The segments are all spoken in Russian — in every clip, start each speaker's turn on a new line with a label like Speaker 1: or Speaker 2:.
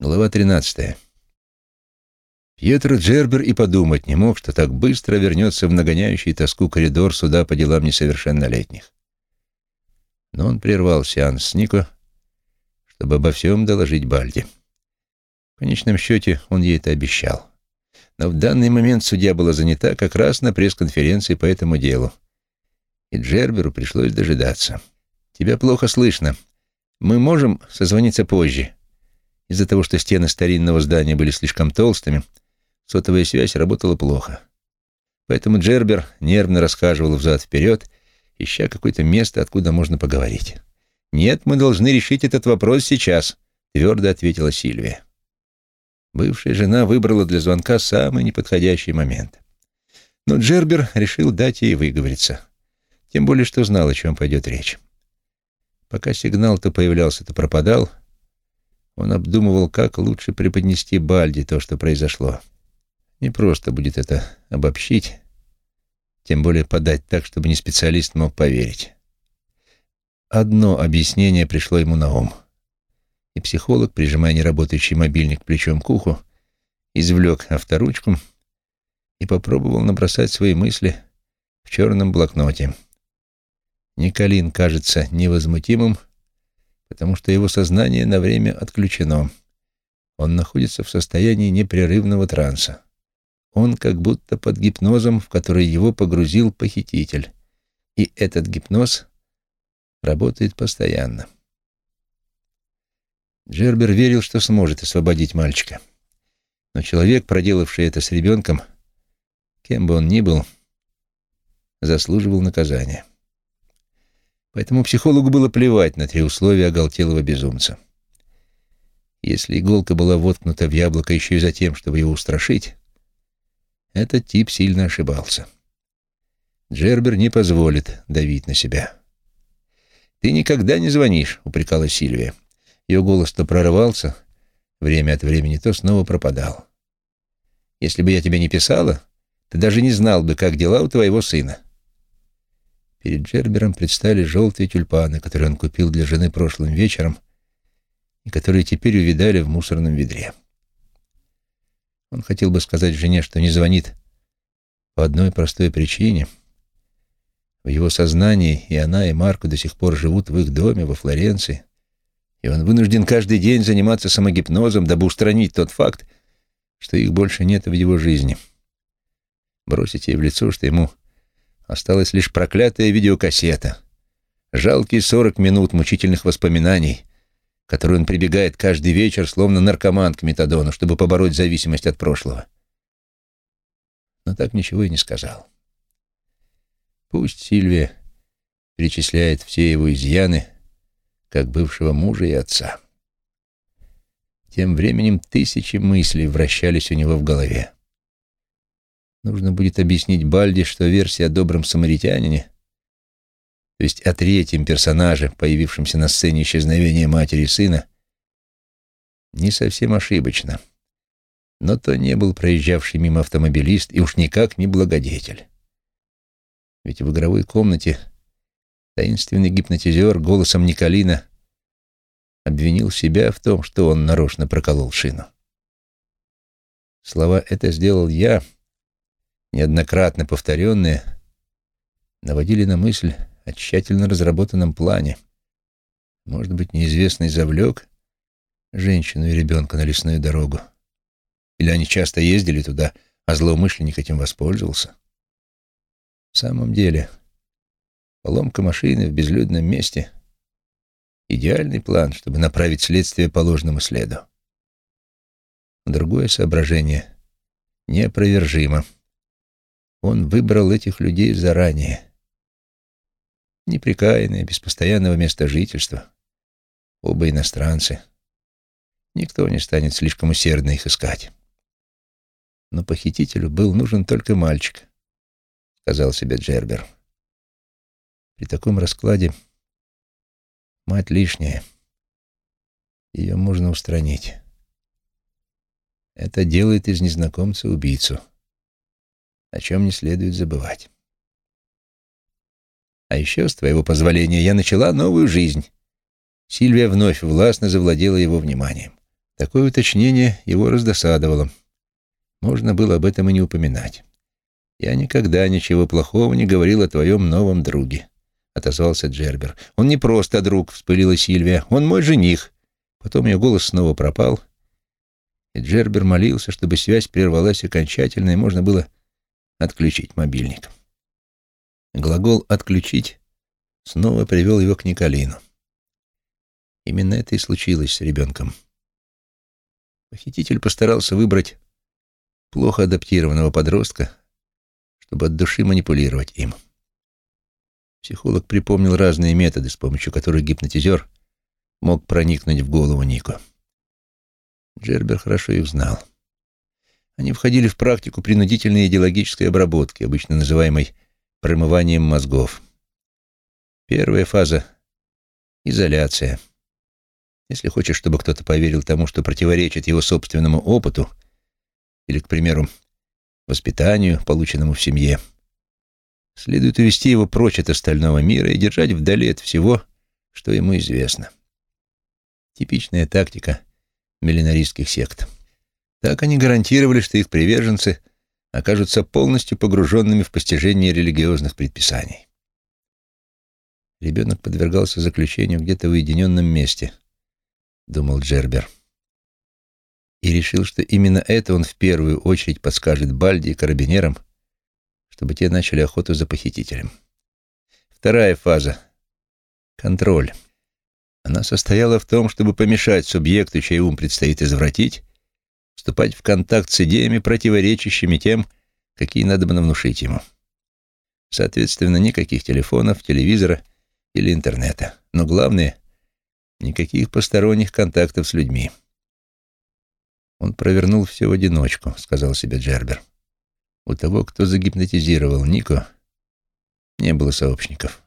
Speaker 1: Глава 13. Пьетро Джербер и подумать не мог, что так быстро вернется в нагоняющий тоску коридор суда по делам несовершеннолетних. Но он прервал сеанс с Нико, чтобы обо всем доложить Бальди. В конечном счете он ей это обещал. Но в данный момент судья была занята как раз на пресс-конференции по этому делу. И Джерберу пришлось дожидаться. «Тебя плохо слышно. Мы можем созвониться позже?» Из-за того, что стены старинного здания были слишком толстыми, сотовая связь работала плохо. Поэтому Джербер нервно расхаживал взад-вперед, ища какое-то место, откуда можно поговорить. «Нет, мы должны решить этот вопрос сейчас», — твердо ответила Сильвия. Бывшая жена выбрала для звонка самый неподходящий момент. Но Джербер решил дать ей выговориться. Тем более, что знал, о чем пойдет речь. Пока сигнал то появлялся, то пропадал, он обдумывал, как лучше преподнести Бальди то, что произошло. Не просто будет это обобщить, тем более подать так, чтобы не специалист мог поверить. Одно объяснение пришло ему на ум. И психолог, прижимая неработающий мобильник плечом к уху, извлек авторучку и попробовал набросать свои мысли в черном блокноте. Николин кажется невозмутимым, потому что его сознание на время отключено. Он находится в состоянии непрерывного транса. Он как будто под гипнозом, в который его погрузил похититель. И этот гипноз работает постоянно. Джербер верил, что сможет освободить мальчика. Но человек, проделавший это с ребенком, кем бы он ни был, заслуживал наказания. Поэтому психологу было плевать на три условия оголтелого безумца. Если иголка была воткнута в яблоко еще и за тем, чтобы его устрашить, этот тип сильно ошибался. Джербер не позволит давить на себя. «Ты никогда не звонишь», — упрекала Сильвия. Ее голос то прорывался, время от времени, то снова пропадал. «Если бы я тебе не писала, ты даже не знал бы, как дела у твоего сына». Перед Джербером предстали желтые тюльпаны, которые он купил для жены прошлым вечером и которые теперь увидали в мусорном ведре. Он хотел бы сказать жене, что не звонит по одной простой причине. В его сознании и она, и Марко до сих пор живут в их доме во Флоренции, и он вынужден каждый день заниматься самогипнозом, дабы устранить тот факт, что их больше нет в его жизни. Бросить ей в лицо, что ему Осталась лишь проклятая видеокассета. Жалкие сорок минут мучительных воспоминаний, которые он прибегает каждый вечер, словно наркоман к метадону, чтобы побороть зависимость от прошлого. Но так ничего и не сказал. Пусть Сильвия перечисляет все его изъяны, как бывшего мужа и отца. Тем временем тысячи мыслей вращались у него в голове. Нужно будет объяснить Бальди, что версия о добром самаритянине, то есть о третьем персонаже, появившемся на сцене исчезновения матери и сына, не совсем ошибочна. Но то не был проезжавший мимо автомобилист и уж никак не благодетель. Ведь в игровой комнате таинственный гипнотизер голосом Николина обвинил себя в том, что он нарочно проколол шину. Слова «это сделал я» неоднократно повторенные, наводили на мысль о тщательно разработанном плане. Может быть, неизвестный завлек женщину и ребенка на лесную дорогу. Или они часто ездили туда, а злоумышленник этим воспользовался. В самом деле, поломка машины в безлюдном месте — идеальный план, чтобы направить следствие по ложному следу. Другое соображение неопровержимо — он выбрал этих людей заранее. Неприкаянные, без постоянного места жительства. Оба иностранцы. Никто не станет слишком усердно их искать. Но похитителю был нужен только мальчик, сказал себе Джербер. При таком раскладе мать лишняя. Ее можно устранить. Это делает из незнакомца убийцу о чем не следует забывать. А еще, с твоего позволения, я начала новую жизнь. Сильвия вновь властно завладела его вниманием. Такое уточнение его раздосадовало. Можно было об этом и не упоминать. «Я никогда ничего плохого не говорил о твоем новом друге», — отозвался Джербер. «Он не просто друг», — вспылила Сильвия. «Он мой жених». Потом ее голос снова пропал, и Джербер молился, чтобы связь прервалась окончательно, и можно было отключить мобильник. Глагол «отключить» снова привел его к Николину. Именно это и случилось с ребенком. Похититель постарался выбрать плохо адаптированного подростка, чтобы от души манипулировать им. Психолог припомнил разные методы, с помощью которых гипнотизер мог проникнуть в голову Нику. Джербер хорошо их знал. Они входили в практику принудительной идеологической обработки, обычно называемой промыванием мозгов. Первая фаза — изоляция. Если хочешь, чтобы кто-то поверил тому, что противоречит его собственному опыту, или, к примеру, воспитанию, полученному в семье, следует увести его прочь от остального мира и держать вдали от всего, что ему известно. Типичная тактика миллинаристских сект. Так они гарантировали, что их приверженцы окажутся полностью погруженными в постижение религиозных предписаний. Ребенок подвергался заключению где-то в уединенном месте, думал Джербер. И решил, что именно это он в первую очередь подскажет Бальди и карабинерам, чтобы те начали охоту за похитителем. Вторая фаза — контроль. Она состояла в том, чтобы помешать субъекту, чей ум предстоит извратить, вступать в контакт с идеями, противоречащими тем, какие надо бы внушить ему. Соответственно, никаких телефонов, телевизора или интернета. Но главное — никаких посторонних контактов с людьми. «Он провернул все в одиночку», — сказал себе Джербер. «У того, кто загипнотизировал Нико, не было сообщников».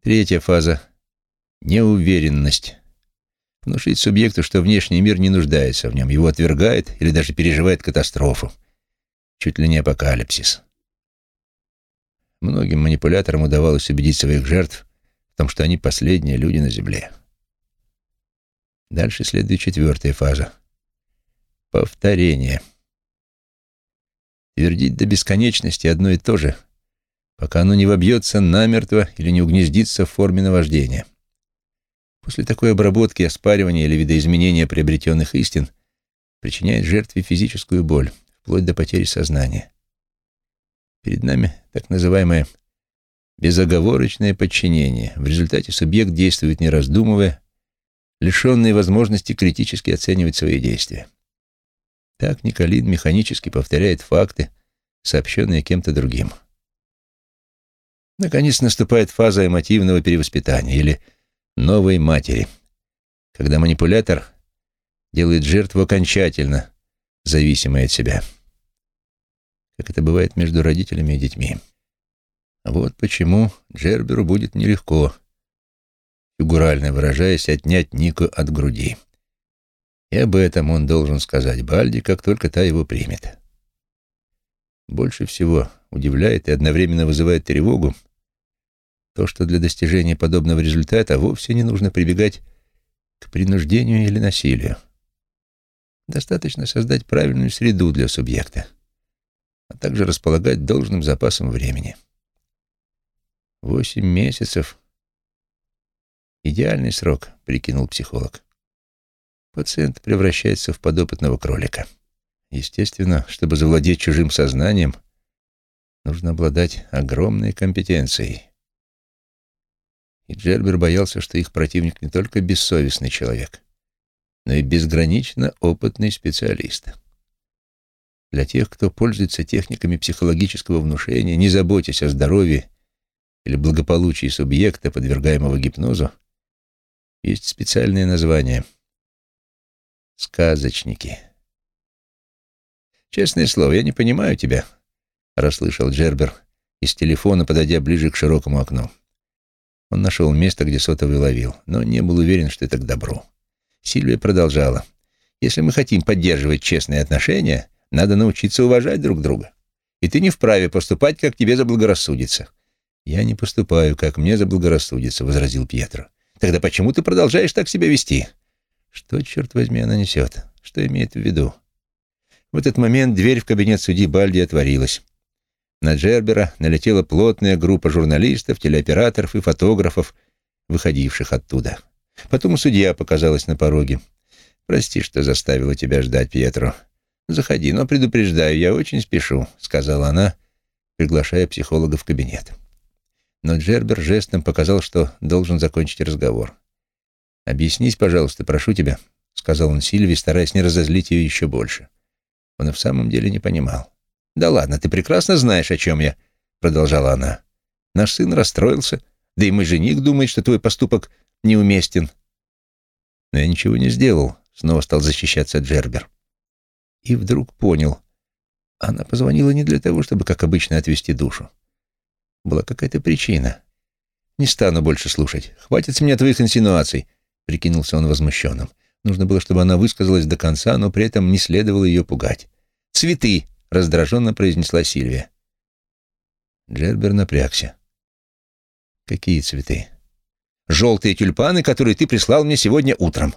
Speaker 1: Третья фаза — неуверенность. Внушить субъекту, что внешний мир не нуждается в нем, его отвергает или даже переживает катастрофу. Чуть ли не апокалипсис. Многим манипуляторам удавалось убедить своих жертв в том, что они последние люди на Земле. Дальше следует четвертая фаза. Повторение. Твердить до бесконечности одно и то же, пока оно не вобьется намертво или не угнездится в форме наваждения. После такой обработки, оспаривания или видоизменения приобретенных истин причиняет жертве физическую боль, вплоть до потери сознания. Перед нами так называемое безоговорочное подчинение. В результате субъект действует не раздумывая, лишенный возможности критически оценивать свои действия. Так Николин механически повторяет факты, сообщенные кем-то другим. Наконец наступает фаза эмотивного перевоспитания или новой матери, когда манипулятор делает жертву окончательно зависимой от себя как это бывает между родителями и детьми. Вот почему Джерберу будет нелегко, фигурально выражаясь, отнять Нику от груди. И об этом он должен сказать Бальди, как только та его примет. Больше всего удивляет и одновременно вызывает тревогу то, что для достижения подобного результата вовсе не нужно прибегать к принуждению или насилию. Достаточно создать правильную среду для субъекта а также располагать должным запасом времени. Восемь месяцев — идеальный срок, прикинул психолог. Пациент превращается в подопытного кролика. Естественно, чтобы завладеть чужим сознанием, нужно обладать огромной компетенцией. Джербер боялся, что их противник не только бессовестный человек, но и безгранично опытный специалист. Для тех, кто пользуется техниками психологического внушения, не заботясь о здоровье или благополучии субъекта, подвергаемого гипнозу, есть специальное название — сказочники. «Честное слово, я не понимаю тебя», — расслышал Джербер из телефона, подойдя ближе к широкому окну. Он нашел место, где сотовый ловил, но не был уверен, что это к добру. Сильвия продолжала. «Если мы хотим поддерживать честные отношения, надо научиться уважать друг друга. И ты не вправе поступать, как тебе заблагорассудится. Я не поступаю, как мне заблагорассудится, возразил Пьетро. Тогда почему ты продолжаешь так себя вести? Что, черт возьми, она несет? Что имеет в виду? В этот момент дверь в кабинет судьи Бальди отворилась. На Джербера налетела плотная группа журналистов, телеоператоров и фотографов, выходивших оттуда. Потом судья показалась на пороге. «Прости, что заставила тебя ждать, Пьетро. Заходи, но предупреждаю, я очень спешу», — сказала она, приглашая психолога в кабинет. Но Джербер жестом показал, что должен закончить разговор. «Объяснись, пожалуйста, прошу тебя», — сказал он Сильвии, стараясь не разозлить ее еще больше. Он и в самом деле не понимал. «Да ладно, ты прекрасно знаешь, о чем я», — продолжала она. «Наш сын расстроился, да и мой жених думает, что твой поступок неуместен». «Но я ничего не сделал», — снова стал защищаться Джербер. И вдруг понял. Она позвонила не для того, чтобы, как обычно, отвести душу. Была какая-то причина. «Не стану больше слушать. Хватит с меня твоих инсинуаций», — прикинулся он возмущенным. Нужно было, чтобы она высказалась до конца, но при этом не следовало ее пугать. «Цветы!» — раздраженно произнесла Сильвия. Джербер напрягся. «Какие цветы?» «Желтые тюльпаны, которые ты прислал мне сегодня утром».